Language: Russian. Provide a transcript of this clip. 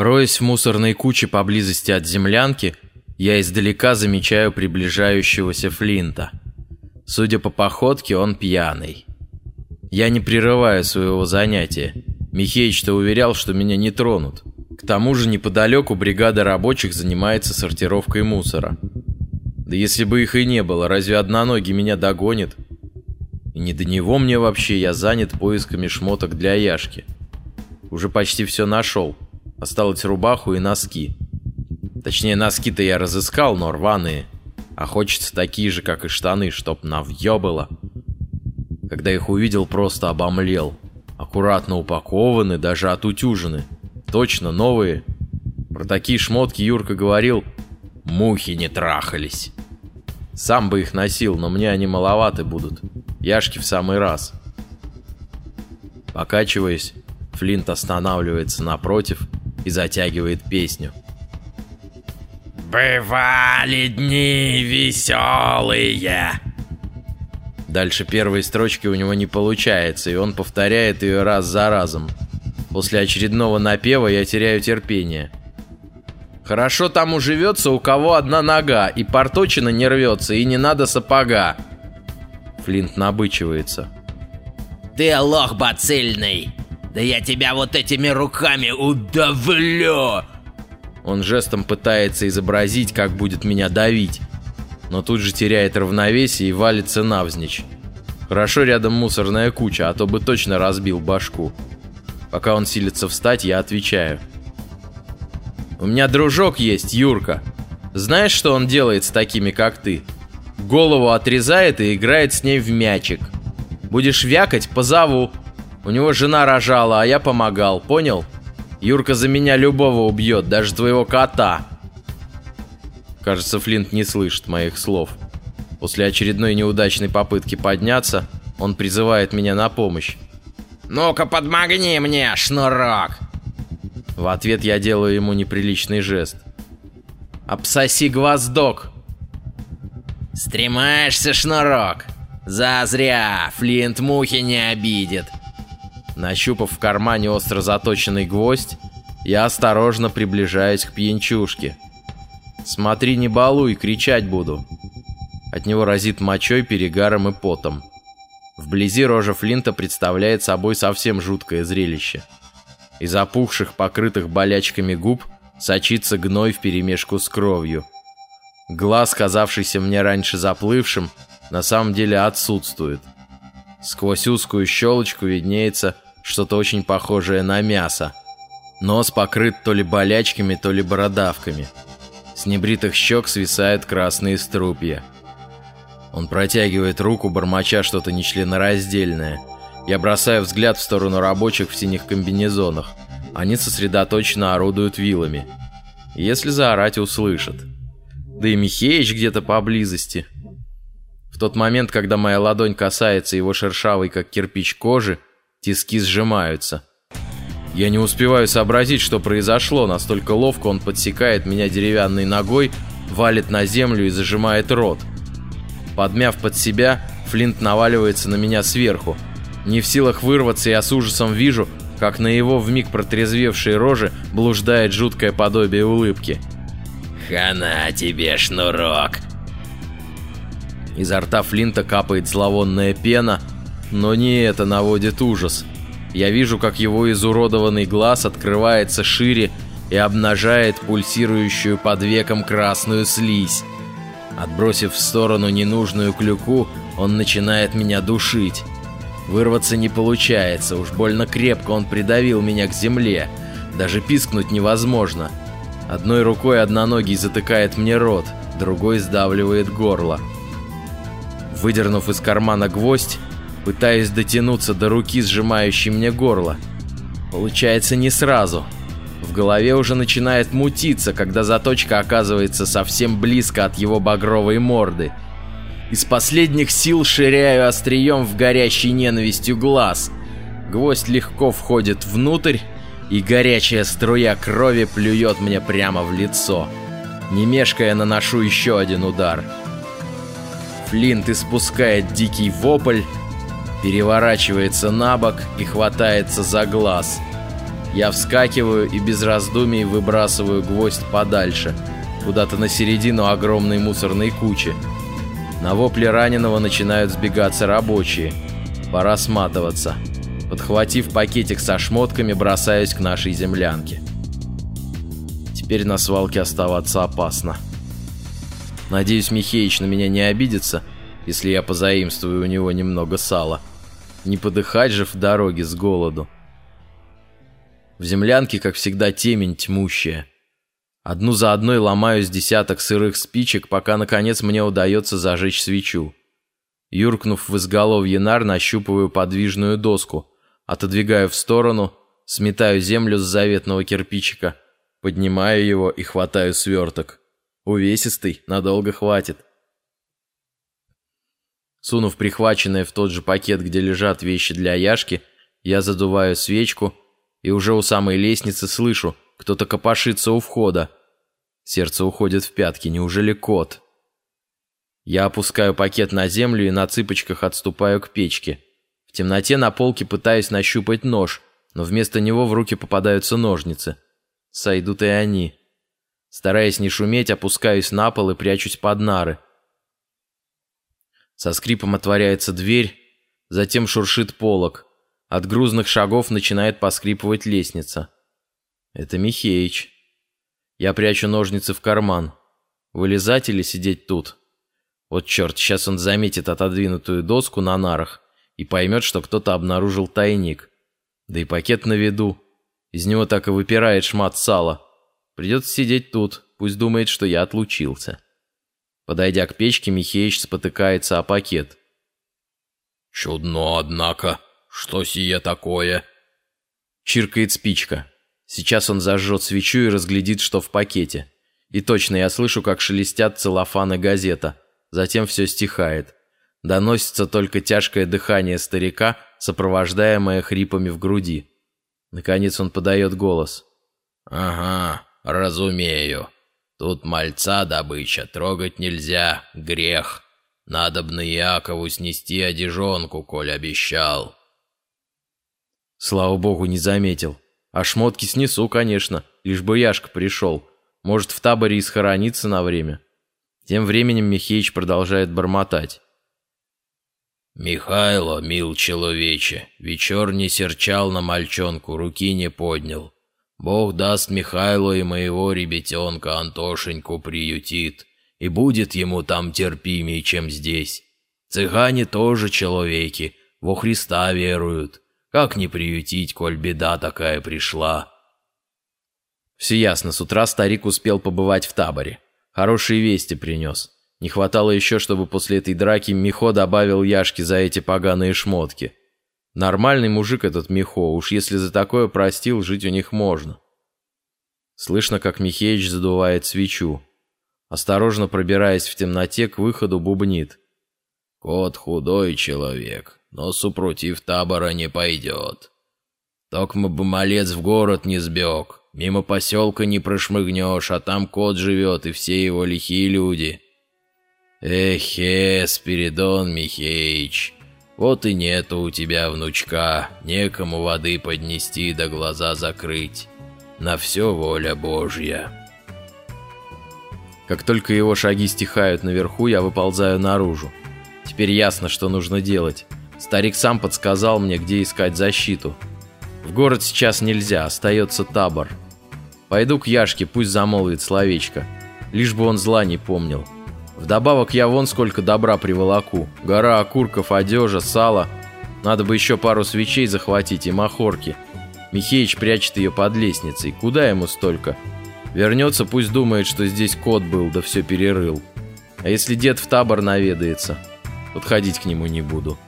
Роясь в мусорной куче поблизости от землянки, я издалека замечаю приближающегося Флинта. Судя по походке, он пьяный. Я не прерываю своего занятия. Михеич-то уверял, что меня не тронут. К тому же неподалеку бригада рабочих занимается сортировкой мусора. Да если бы их и не было, разве одноногий меня догонит? И не до него мне вообще, я занят поисками шмоток для Яшки. Уже почти все нашел. Осталось рубаху и носки. Точнее, носки-то я разыскал, но рваные. А хочется такие же, как и штаны, чтоб навьё было. Когда их увидел, просто обомлел. Аккуратно упакованы, даже отутюжены. Точно, новые. Про такие шмотки Юрка говорил, мухи не трахались. Сам бы их носил, но мне они маловаты будут. Яшки в самый раз. Покачиваясь, Флинт останавливается напротив и затягивает песню. «Бывали дни веселые!» Дальше первой строчки у него не получается, и он повторяет ее раз за разом. После очередного напева я теряю терпение. Хорошо тому живется, у кого одна нога, и порточина не рвется, и не надо сапога. Флинт набычивается. «Ты лох бацильный! Да я тебя вот этими руками удавлю!» Он жестом пытается изобразить, как будет меня давить, но тут же теряет равновесие и валится навзничь. Хорошо рядом мусорная куча, а то бы точно разбил башку. Пока он силится встать, я отвечаю. «У меня дружок есть, Юрка. Знаешь, что он делает с такими, как ты? Голову отрезает и играет с ней в мячик. Будешь вякать, позову. У него жена рожала, а я помогал, понял? Юрка за меня любого убьет, даже твоего кота». Кажется, Флинт не слышит моих слов. После очередной неудачной попытки подняться, он призывает меня на помощь. «Ну-ка подмогни мне, шнурок!» В ответ я делаю ему неприличный жест. «Обсоси гвоздок!» «Стремаешься, шнурок?» «Зазря! Флинт мухи не обидит!» Нащупав в кармане остро заточенный гвоздь, я осторожно приближаюсь к пьянчушке. «Смотри, не балуй, кричать буду!» От него разит мочой, перегаром и потом. Вблизи рожа Флинта представляет собой совсем жуткое зрелище. Из опухших, покрытых болячками губ сочится гной вперемешку с кровью. Глаз, казавшийся мне раньше заплывшим, на самом деле отсутствует. Сквозь узкую щелочку виднеется что-то очень похожее на мясо. Нос покрыт то ли болячками, то ли бородавками. С небритых щек свисают красные струпья. Он протягивает руку, бормоча что-то нечленораздельное. Я бросаю взгляд в сторону рабочих в синих комбинезонах. Они сосредоточенно орудуют вилами. Если заорать, услышат. Да и Михеич где-то поблизости. В тот момент, когда моя ладонь касается его шершавой, как кирпич кожи, тиски сжимаются. Я не успеваю сообразить, что произошло, настолько ловко он подсекает меня деревянной ногой, валит на землю и зажимает рот. Подмяв под себя, Флинт наваливается на меня сверху. Не в силах вырваться, я с ужасом вижу, как на его вмиг протрезвевшей роже блуждает жуткое подобие улыбки. «Хана тебе, шнурок!» Изо рта Флинта капает зловонная пена, но не это наводит ужас. Я вижу, как его изуродованный глаз открывается шире и обнажает пульсирующую под веком красную слизь. Отбросив в сторону ненужную клюку, он начинает меня душить. Вырваться не получается, уж больно крепко он придавил меня к земле. Даже пискнуть невозможно. Одной рукой одноногий затыкает мне рот, другой сдавливает горло. Выдернув из кармана гвоздь, пытаюсь дотянуться до руки, сжимающей мне горло. Получается не сразу. В голове уже начинает мутиться, когда заточка оказывается совсем близко от его багровой морды. Из последних сил ширяю острием в горящий ненавистью глаз. Гвоздь легко входит внутрь, и горячая струя крови плюет мне прямо в лицо. Не мешкая, наношу еще один удар. Флинт испускает дикий вопль, переворачивается на бок и хватается за глаз. Я вскакиваю и без раздумий выбрасываю гвоздь подальше, куда-то на середину огромной мусорной кучи. На вопли раненого начинают сбегаться рабочие. Пора сматываться. Подхватив пакетик со шмотками, бросаюсь к нашей землянке. Теперь на свалке оставаться опасно. Надеюсь, Михеич на меня не обидится, если я позаимствую у него немного сала. Не подыхать же в дороге с голоду. В землянке, как всегда, темень тьмущая. Одну за одной ломаю с десяток сырых спичек, пока, наконец, мне удается зажечь свечу. Юркнув в изголовье нар, нащупываю подвижную доску, отодвигаю в сторону, сметаю землю с заветного кирпичика, поднимаю его и хватаю сверток. Увесистый, надолго хватит. Сунув прихваченное в тот же пакет, где лежат вещи для Яшки, я задуваю свечку и уже у самой лестницы слышу, кто-то копошится у входа. Сердце уходит в пятки, неужели кот? Я опускаю пакет на землю и на цыпочках отступаю к печке. В темноте на полке пытаюсь нащупать нож, но вместо него в руки попадаются ножницы. Сойдут и они. Стараясь не шуметь, опускаюсь на пол и прячусь под нары. Со скрипом отворяется дверь, затем шуршит полог. От грузных шагов начинает поскрипывать лестница. Это Михеич. Я прячу ножницы в карман. Вылезать или сидеть тут? Вот черт, сейчас он заметит отодвинутую доску на нарах и поймет, что кто-то обнаружил тайник. Да и пакет на виду. Из него так и выпирает шмат сала. Придется сидеть тут, пусть думает, что я отлучился. Подойдя к печке, Михеич спотыкается о пакет. «Чудно, однако. Что сие такое?» Чиркает спичка. Сейчас он зажжет свечу и разглядит, что в пакете. И точно я слышу, как шелестят целлофан и газета. Затем все стихает. Доносится только тяжкое дыхание старика, сопровождаемое хрипами в груди. Наконец он подает голос. «Ага, «Разумею. Тут мальца добыча, трогать нельзя, грех. Надобно Якову снести одежонку, коль обещал». Слава богу, не заметил. А шмотки снесу, конечно, лишь бы Яшка пришел. Может, в таборе и схорониться на время. Тем временем Михеич продолжает бормотать. «Михайло, мил человече, вечер не серчал на мальчонку, руки не поднял. Бог даст Михайлу и моего ребятенка Антошеньку приютит, и будет ему там терпимее, чем здесь. Цыгане тоже человеки, во Христа веруют. Как не приютить, коль беда такая пришла?» Все ясно, с утра старик успел побывать в таборе. Хорошие вести принес. Не хватало еще, чтобы после этой драки Михо добавил Яшки за эти поганые шмотки. Нормальный мужик этот Михо, уж если за такое простил, жить у них можно. Слышно, как Михеич задувает свечу. Осторожно пробираясь в темноте, к выходу бубнит. «Кот худой человек, но супротив табора не пойдет. Токмо бы малец в город не сбег, мимо поселка не прошмыгнешь, а там кот живет и все его лихие люди. Эхе, Спиридон Михеич!» Вот и нету у тебя внучка, некому воды поднести да глаза закрыть. На все воля Божья. Как только его шаги стихают наверху, я выползаю наружу. Теперь ясно, что нужно делать. Старик сам подсказал мне, где искать защиту. В город сейчас нельзя, остается табор. Пойду к Яшке, пусть замолвит словечко. Лишь бы он зла не помнил. Вдобавок я вон сколько добра приволоку. Гора окурков, одежа, сала. Надо бы еще пару свечей захватить и махорки. Михеич прячет ее под лестницей. Куда ему столько? Вернется, пусть думает, что здесь кот был, да все перерыл. А если дед в табор наведается, подходить к нему не буду.